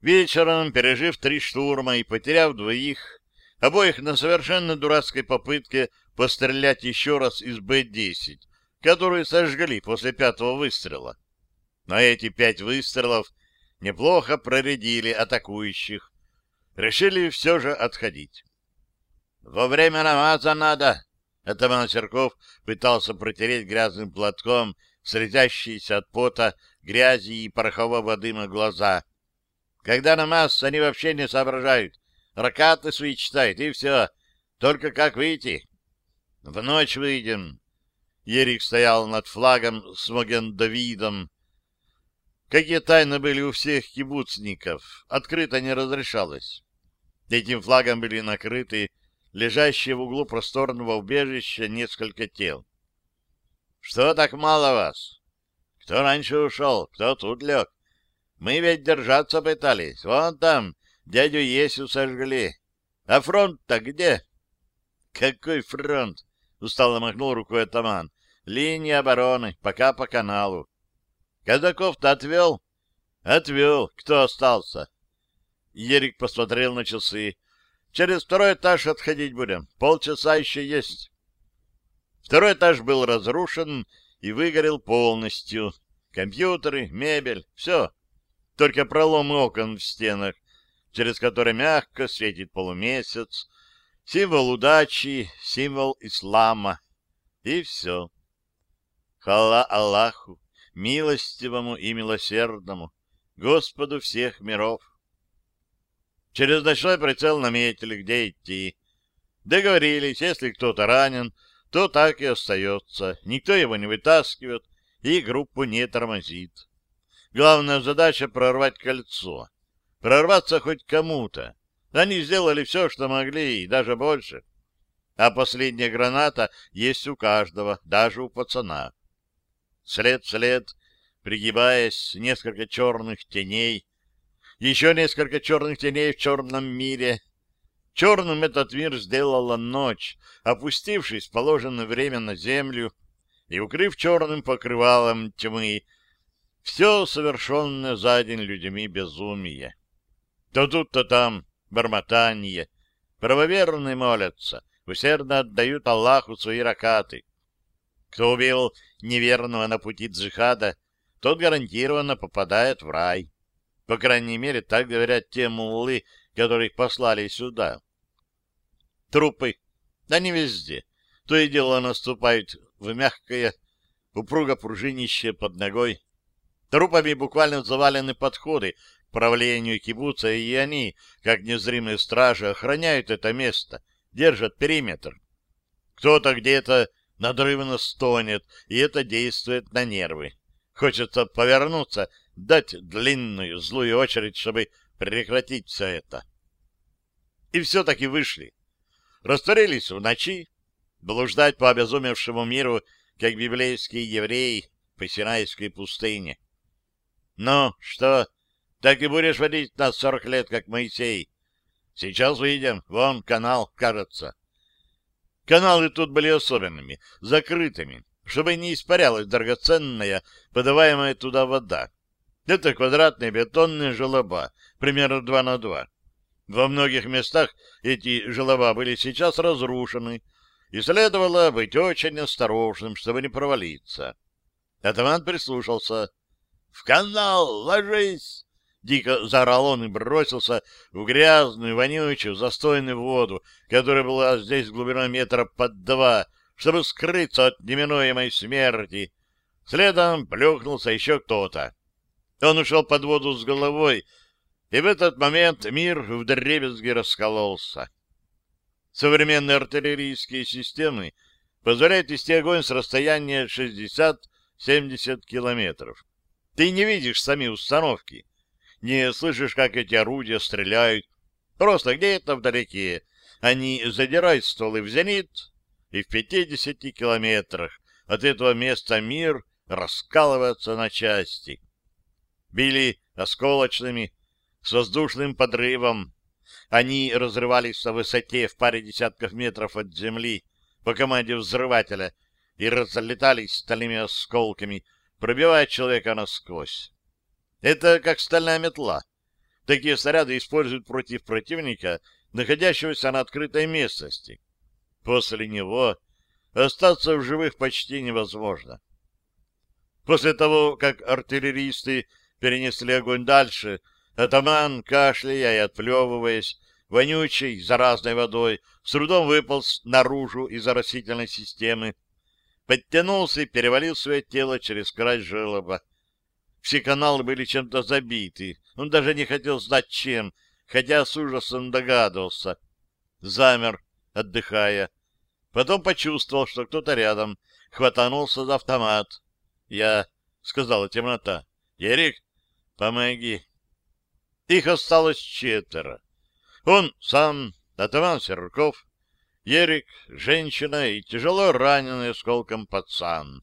Вечером, пережив три штурма и потеряв двоих, обоих на совершенно дурацкой попытке пострелять еще раз из Б-10, которую сожгли после пятого выстрела. Но эти пять выстрелов неплохо проредили атакующих. Решили все же отходить. «Во время намаза надо!» Атаман Серков пытался протереть грязным платком слезящиеся от пота, грязи и порохового дыма глаза. Когда намаз, они вообще не соображают. Ракаты свои читают, и все. Только как выйти? В ночь выйдем. Ерик стоял над флагом с Моген-Давидом. Какие тайны были у всех кибуцников, открыто не разрешалось. Этим флагом были накрыты лежащие в углу просторного убежища несколько тел. — Что так мало вас? Кто раньше ушел, кто тут лег? Мы ведь держаться пытались. Вон там дядю Есю сожгли. А фронт-то где? — Какой фронт? — устало махнул рукой атаман. Линия обороны, пока по каналу. Казаков-то отвел? Отвел. Кто остался? Ерик посмотрел на часы. Через второй этаж отходить будем. Полчаса еще есть. Второй этаж был разрушен и выгорел полностью. Компьютеры, мебель, все. Только пролом окон в стенах, через которые мягко светит полумесяц, символ удачи, символ ислама. И все. Хала Аллаху, милостивому и милосердному, Господу всех миров. Через ночной прицел наметили, где идти. Договорились, если кто-то ранен, то так и остается. Никто его не вытаскивает и группу не тормозит. Главная задача — прорвать кольцо. Прорваться хоть кому-то. Они сделали все, что могли, и даже больше. А последняя граната есть у каждого, даже у пацана. След вслед, пригибаясь, несколько черных теней. Еще несколько черных теней в черном мире. Черным этот мир сделала ночь, опустившись в положенное время на землю и укрыв черным покрывалом тьмы все совершенное за день людьми безумие. То тут, то там бормотание. Правоверные молятся, усердно отдают Аллаху свои ракаты. Кто убил неверного на пути джихада, тот гарантированно попадает в рай. По крайней мере, так говорят те муллы, которых послали сюда. Трупы. Не везде. То и дело наступают в мягкое, упруго пружинище под ногой. Трупами буквально завалены подходы к правлению кибуца, и они, как незримые стражи, охраняют это место, держат периметр. Кто-то где-то надрывно стонет, и это действует на нервы. Хочется повернуться, дать длинную злую очередь, чтобы прекратить все это. И все-таки вышли. Растворились в ночи, блуждать по обезумевшему миру, как библейские евреи по Синайской пустыне. Ну, что, так и будешь водить нас сорок лет, как Моисей? Сейчас выйдем, вон канал, кажется. Каналы тут были особенными, закрытыми, чтобы не испарялась драгоценная, подаваемая туда вода. Это квадратные бетонные желоба, примерно два на два. Во многих местах эти желоба были сейчас разрушены, и следовало быть очень осторожным, чтобы не провалиться. Атаман прислушался. — В канал ложись! Дико заорал он и бросился в грязную, вонючую, застойную воду, которая была здесь глубиной метра под два, чтобы скрыться от неминуемой смерти. Следом плюхнулся еще кто-то. Он ушел под воду с головой, и в этот момент мир в дребезги раскололся. Современные артиллерийские системы позволяют вести огонь с расстояния 60-70 километров. Ты не видишь сами установки не слышишь, как эти орудия стреляют. Просто где-то вдалеке они задирают стволы в зенит, и в 50 километрах от этого места мир раскалывается на части. Били осколочными, с воздушным подрывом. Они разрывались на высоте в паре десятков метров от земли по команде взрывателя и разлетались стальными осколками, пробивая человека насквозь. Это как стальная метла. Такие снаряды используют против противника, находящегося на открытой местности. После него остаться в живых почти невозможно. После того, как артиллеристы перенесли огонь дальше, атаман, кашляя и отплевываясь, вонючей, заразной водой, с трудом выполз наружу из оросительной системы, подтянулся и перевалил свое тело через край желоба. Все каналы были чем-то забиты. Он даже не хотел знать, чем, хотя с ужасом догадывался. Замер, отдыхая. Потом почувствовал, что кто-то рядом. Хватанулся за автомат. «Я...» — сказала темнота. «Ерик, помоги». Их осталось четверо. Он сам, атаман Серков, Ерик, женщина и тяжело раненый осколком пацан.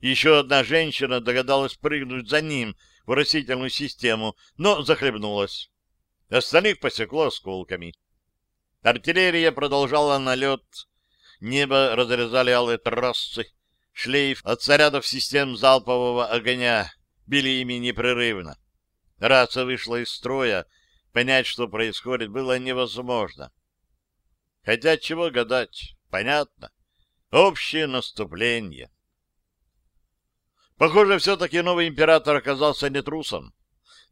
Еще одна женщина догадалась прыгнуть за ним в растительную систему, но захлебнулась. Остальных посекло осколками. Артиллерия продолжала налет. Небо разрезали алые трассы. Шлейф от снарядов систем залпового огня били ими непрерывно. Рация вышла из строя. Понять, что происходит, было невозможно. Хотя чего гадать, понятно. Общее наступление. Похоже, все-таки новый император оказался не трусом.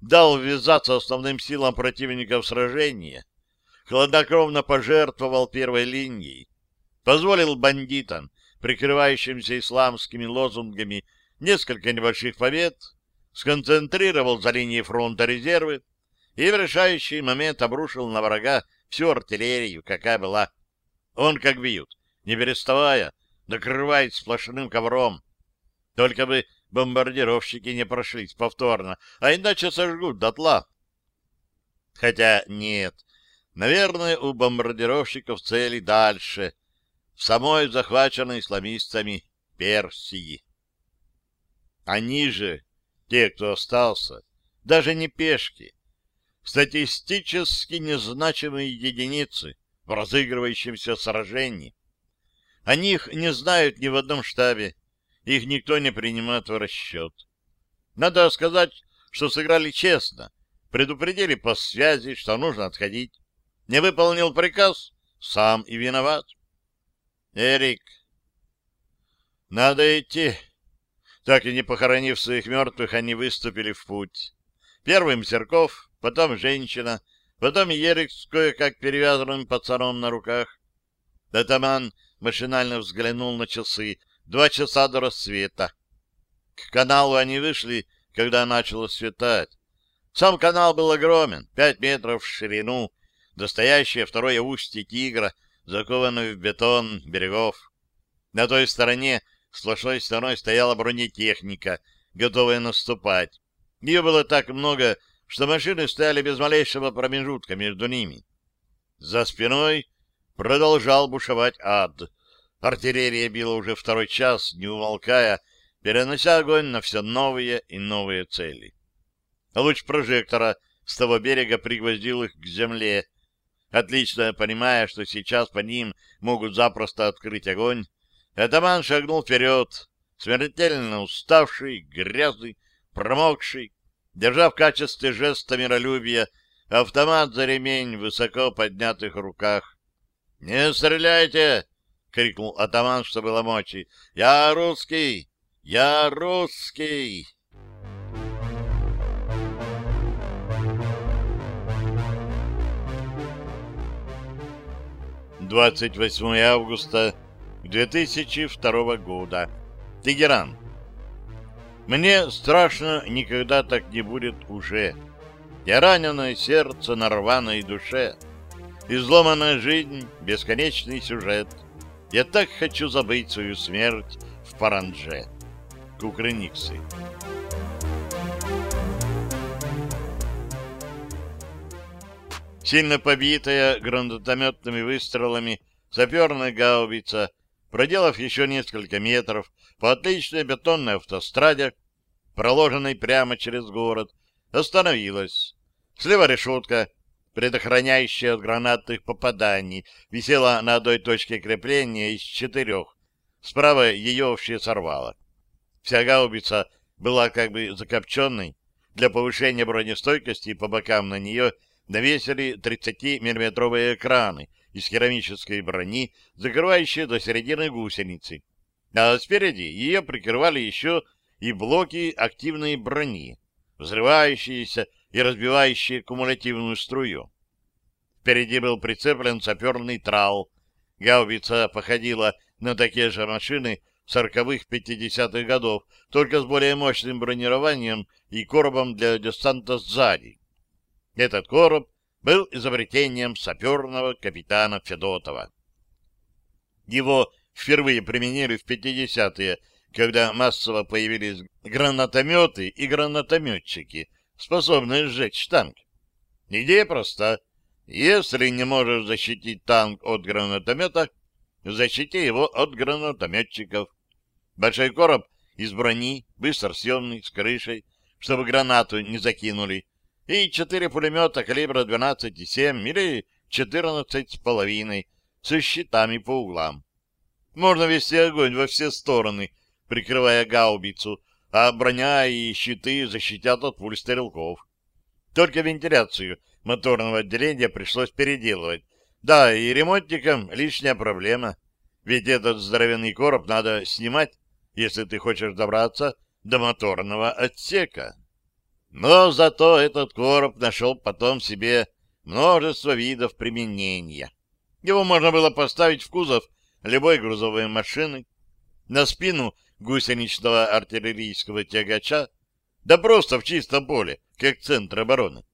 Дал ввязаться основным силам противника в сражение. Хладнокровно пожертвовал первой линией. Позволил бандитам, прикрывающимся исламскими лозунгами, несколько небольших побед, сконцентрировал за линией фронта резервы и в решающий момент обрушил на врага всю артиллерию, какая была. Он, как бьют, не переставая, накрывает сплошным ковром. Только бы бомбардировщики не прошлись повторно, а иначе сожгут дотла. Хотя нет, наверное, у бомбардировщиков цели дальше, в самой захваченной исламистами Персии. Они же, те, кто остался, даже не пешки, статистически незначимые единицы в разыгрывающемся сражении. О них не знают ни в одном штабе, их никто не принимает в расчет. Надо сказать, что сыграли честно, предупредили по связи, что нужно отходить. Не выполнил приказ, сам и виноват. Эрик, надо идти. Так и не похоронив своих мертвых, они выступили в путь. Первым Серков, потом женщина, потом Ерик с кое-как перевязанным пацаном на руках. Атаман машинально взглянул на часы. Два часа до рассвета. К каналу они вышли, когда начало светать. Сам канал был огромен, пять метров в ширину, достоящее второе устье тигра, закованное в бетон берегов. На той стороне сплошной стороной стояла бронетехника, готовая наступать. Ее было так много, что машины стояли без малейшего промежутка между ними. За спиной продолжал бушевать ад. Артиллерия била уже второй час, не умолкая, перенося огонь на все новые и новые цели. Луч прожектора с того берега пригвоздил их к земле. Отлично понимая, что сейчас по ним могут запросто открыть огонь, атаман шагнул вперед, смертельно уставший, грязный, промокший, держа в качестве жеста миролюбия автомат за ремень в высоко поднятых руках. «Не стреляйте!» — крикнул атаман, что было мочи. «Я русский! Я русский!» 28 августа 2002 года. Тегеран. Мне страшно никогда так не будет уже. Я раненое сердце на рваной душе. Изломанная жизнь, бесконечный сюжет. Я так хочу забыть свою смерть в Паранже. Кукрыниксы. Сильно побитая гранатометными выстрелами саперная гаубица, проделав еще несколько метров по отличной бетонной автостраде, проложенной прямо через город, остановилась. Слева решетка, предохраняющая от гранатных попаданий, висела на одной точке крепления из четырех. Справа ее вообще сорвало. Вся гаубица была как бы закопченной. Для повышения бронестойкости по бокам на нее — навесили 30-миллиметровые экраны из керамической брони, закрывающие до середины гусеницы. А спереди ее прикрывали еще и блоки активной брони, взрывающиеся и разбивающие кумулятивную струю. Впереди был прицеплен саперный трал. Гаубица походила на такие же машины сороковых пятидесятых годов, только с более мощным бронированием и коробом для десанта сзади. Этот короб был изобретением саперного капитана Федотова. Его впервые применили в 50-е, когда массово появились гранатометы и гранатометчики, способные сжечь танк. Идея проста. Если не можешь защитить танк от гранатомета, защити его от гранатометчиков. Большой короб из брони, быстро съемный, с крышей, чтобы гранату не закинули, и четыре пулемета калибра 12,7 или 14,5 со щитами по углам. Можно вести огонь во все стороны, прикрывая гаубицу, а броня и щиты защитят от пуль стрелков. Только вентиляцию моторного отделения пришлось переделывать. Да, и ремонтникам лишняя проблема, ведь этот здоровенный короб надо снимать, если ты хочешь добраться до моторного отсека. Но зато этот короб нашел потом себе множество видов применения. Его можно было поставить в кузов любой грузовой машины, на спину гусеничного артиллерийского тягача, да просто в чистом поле, как центр обороны.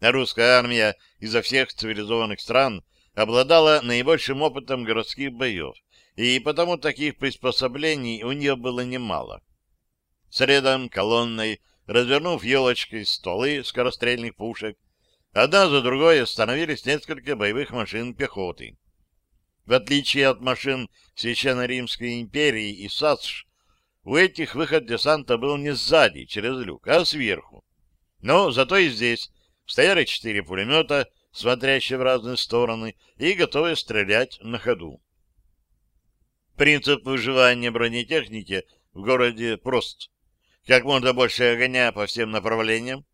русская армия изо всех цивилизованных стран обладала наибольшим опытом городских боев, и потому таких приспособлений у нее было немало. Средом колонной развернув елочкой стволы скорострельных пушек, одна за другой остановились несколько боевых машин пехоты. В отличие от машин Священной Римской империи и САСШ, у этих выход десанта был не сзади, через люк, а сверху. Но зато и здесь стояли четыре пулемета, смотрящие в разные стороны и готовые стрелять на ходу. Принцип выживания бронетехники в городе прост как можно больше огня по всем направлениям.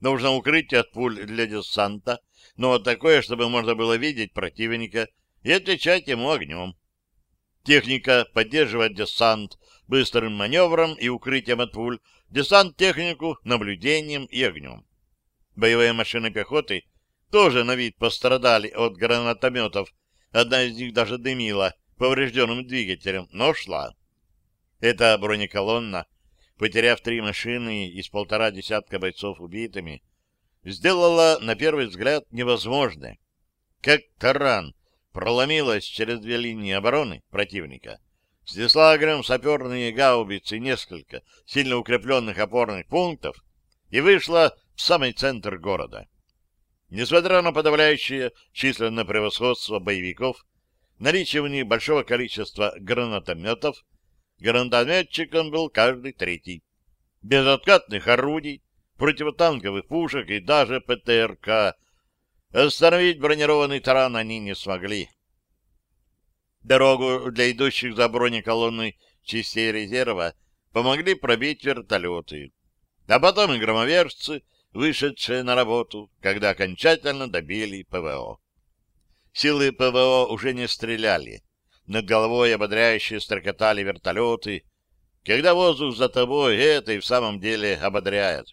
Нужно укрытие от пуль для десанта, но такое, чтобы можно было видеть противника и отвечать ему огнем. Техника поддерживать десант быстрым маневром и укрытием от пуль, десант-технику наблюдением и огнем. Боевые машины пехоты тоже на вид пострадали от гранатометов, одна из них даже дымила поврежденным двигателем, но шла. Эта бронеколонна, потеряв три машины из полтора десятка бойцов убитыми, сделала, на первый взгляд, невозможное. Как таран проломилась через две линии обороны противника, снесла огнем саперные гаубицы несколько сильно укрепленных опорных пунктов и вышла в самый центр города. Несмотря на подавляющее численное превосходство боевиков, наличие у них большого количества гранатометов, гранатометчиком был каждый третий. Без откатных орудий, противотанковых пушек и даже ПТРК остановить бронированный таран они не смогли. Дорогу для идущих за бронеколонной частей резерва помогли пробить вертолеты, а потом и громовержцы, вышедшие на работу, когда окончательно добили ПВО. Силы ПВО уже не стреляли. Над головой ободряюще стрекотали вертолеты. Когда воздух за тобой, это и в самом деле ободряет.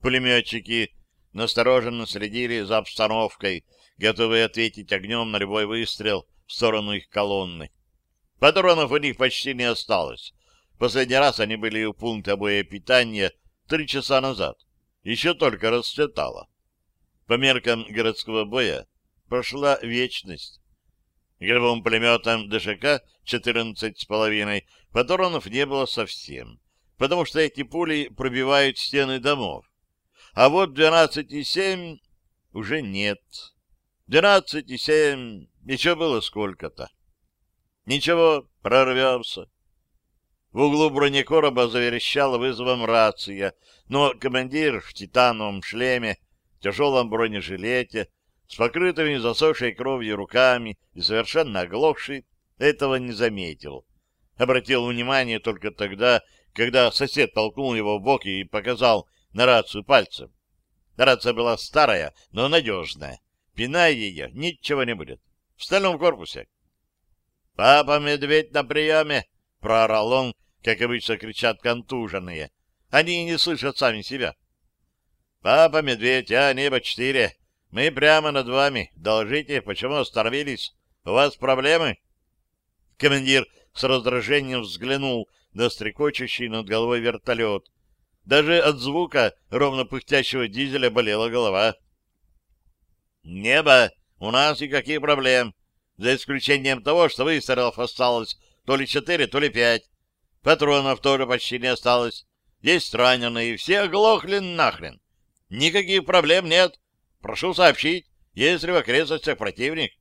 Пулеметчики настороженно следили за обстановкой, готовые ответить огнем на любой выстрел в сторону их колонны. Патронов у них почти не осталось. Последний раз они были у пункта боепитания три часа назад. Еще только расцветало. По меркам городского боя прошла вечность. Грибовым пулеметом ДШК 14,5 патронов не было совсем, потому что эти пули пробивают стены домов. А вот 12,7 уже нет. 12,7 еще было сколько-то. Ничего, прорвемся. В углу бронекороба заверещала вызовом рация, но командир в титановом шлеме, тяжелом бронежилете, с покрытыми засохшей кровью руками и совершенно оглохший, этого не заметил. Обратил внимание только тогда, когда сосед толкнул его в бок и показал на рацию пальцем. Рация была старая, но надежная. Пинай ее, ничего не будет. В стальном корпусе. — Папа, медведь на приеме! — проорал он, как обычно кричат контуженные. Они не слышат сами себя. — Папа, медведь, я небо-4. Мы прямо над вами. Доложите, почему остановились? У вас проблемы? Командир с раздражением взглянул на стрекочущий над головой вертолет. Даже от звука ровно пыхтящего дизеля болела голова. «Небо! У нас никаких проблем, за исключением того, что выстрелов осталось то ли четыре, то ли пять. Патронов тоже почти не осталось. Есть раненые, все оглохли нахрен. Никаких проблем нет. Прошу сообщить, есть ли в окрестностях противник.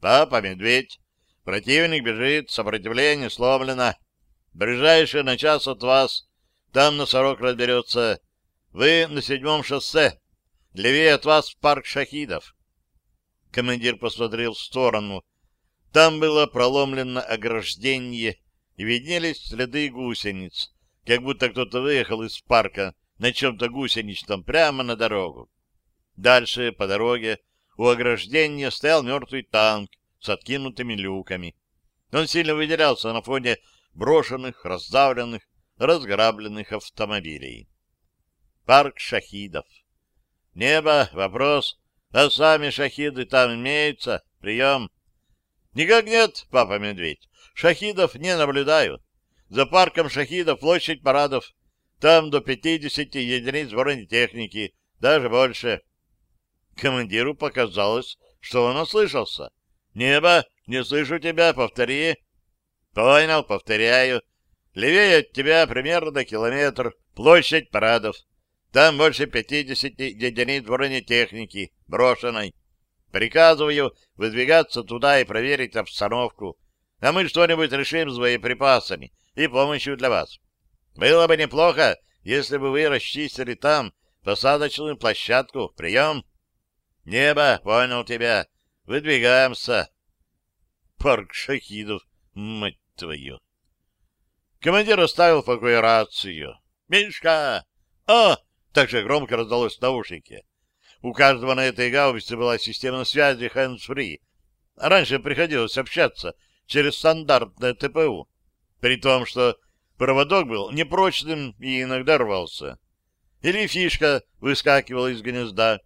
Папа, медведь. Противник бежит, сопротивление сломлено. Ближайший на час от вас. Там носорог разберется. Вы на седьмом шоссе. Левее от вас парк шахидов. Командир посмотрел в сторону. Там было проломлено ограждение, и виднелись следы гусениц, как будто кто-то выехал из парка на чем-то гусеничном прямо на дорогу. Дальше, по дороге, у ограждения стоял мертвый танк с откинутыми люками. Он сильно выделялся на фоне брошенных, раздавленных, разграбленных автомобилей. Парк шахидов. Небо, вопрос. А сами шахиды там имеются? Прием. Никак нет, папа медведь. Шахидов не наблюдаю. За парком шахидов площадь парадов. Там до 50 единиц бронетехники, даже больше. Командиру показалось, что он ослышался. «Небо, не слышу тебя, повтори». «Понял, повторяю. Левее от тебя примерно километр. Площадь парадов. Там больше пятидесяти единиц бронетехники, брошенной. Приказываю выдвигаться туда и проверить обстановку. А мы что-нибудь решим с боеприпасами и помощью для вас. Было бы неплохо, если бы вы расчистили там посадочную площадку. Прием!» Небо, понял тебя. Выдвигаемся. Парк шахидов, мать твою. Командир оставил в покое рацию. «Мишка! О!» — так же громко раздалось в наушнике. У каждого на этой гаубице была система связи hands-free. Раньше приходилось общаться через стандартное ТПУ. при том, что проводок был непрочным и иногда рвался. Или фишка выскакивала из гнезда.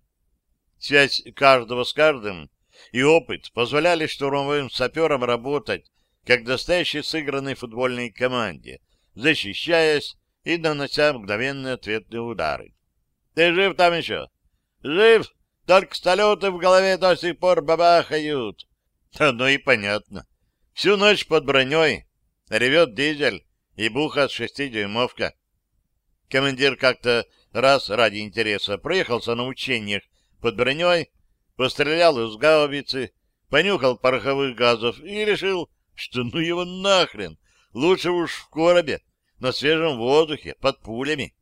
Связь каждого с каждым и опыт позволяли штурмовым саперам работать как настоящей сыгранной футбольной команде, защищаясь и нанося мгновенные ответные удары. — Ты жив там еще? — Жив, только столеты в голове до сих пор бабахают. Да, ну и понятно. Всю ночь под броней ревет дизель и буха с шестидюймовка. Командир как-то раз ради интереса проехался на учениях под броней, пострелял из гаубицы, понюхал пороховых газов и решил, что ну его нахрен, лучше уж в коробе, на свежем воздухе, под пулями.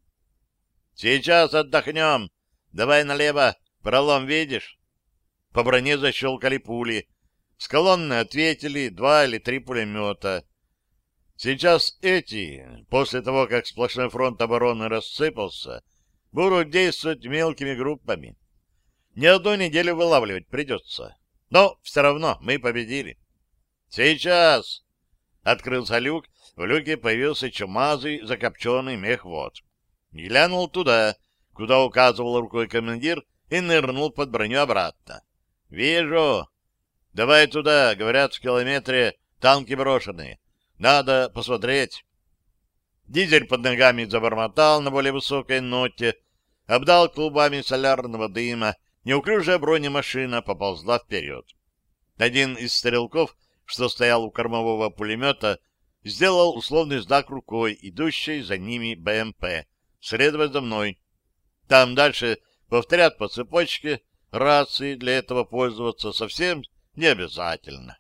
Сейчас отдохнем. Давай налево, пролом видишь? По броне защелкали пули. С колонны ответили два или три пулемета. Сейчас эти, после того, как сплошной фронт обороны рассыпался, будут действовать мелкими группами. Не одну неделю вылавливать придется. Но все равно мы победили. Сейчас! Открылся люк, в люке появился чумазый закопченный мехвод. Глянул туда, куда указывал рукой командир, и нырнул под броню обратно. «Вижу! Давай туда, говорят, в километре танки брошенные. Надо посмотреть». Дизель под ногами забормотал на более высокой ноте, обдал клубами солярного дыма, неуклюжая бронемашина поползла вперед. Один из стрелков, что стоял у кормового пулемета, сделал условный знак рукой, идущей за ними БМП. Следовать за мной. Там дальше повторят по цепочке, рации для этого пользоваться совсем не обязательно.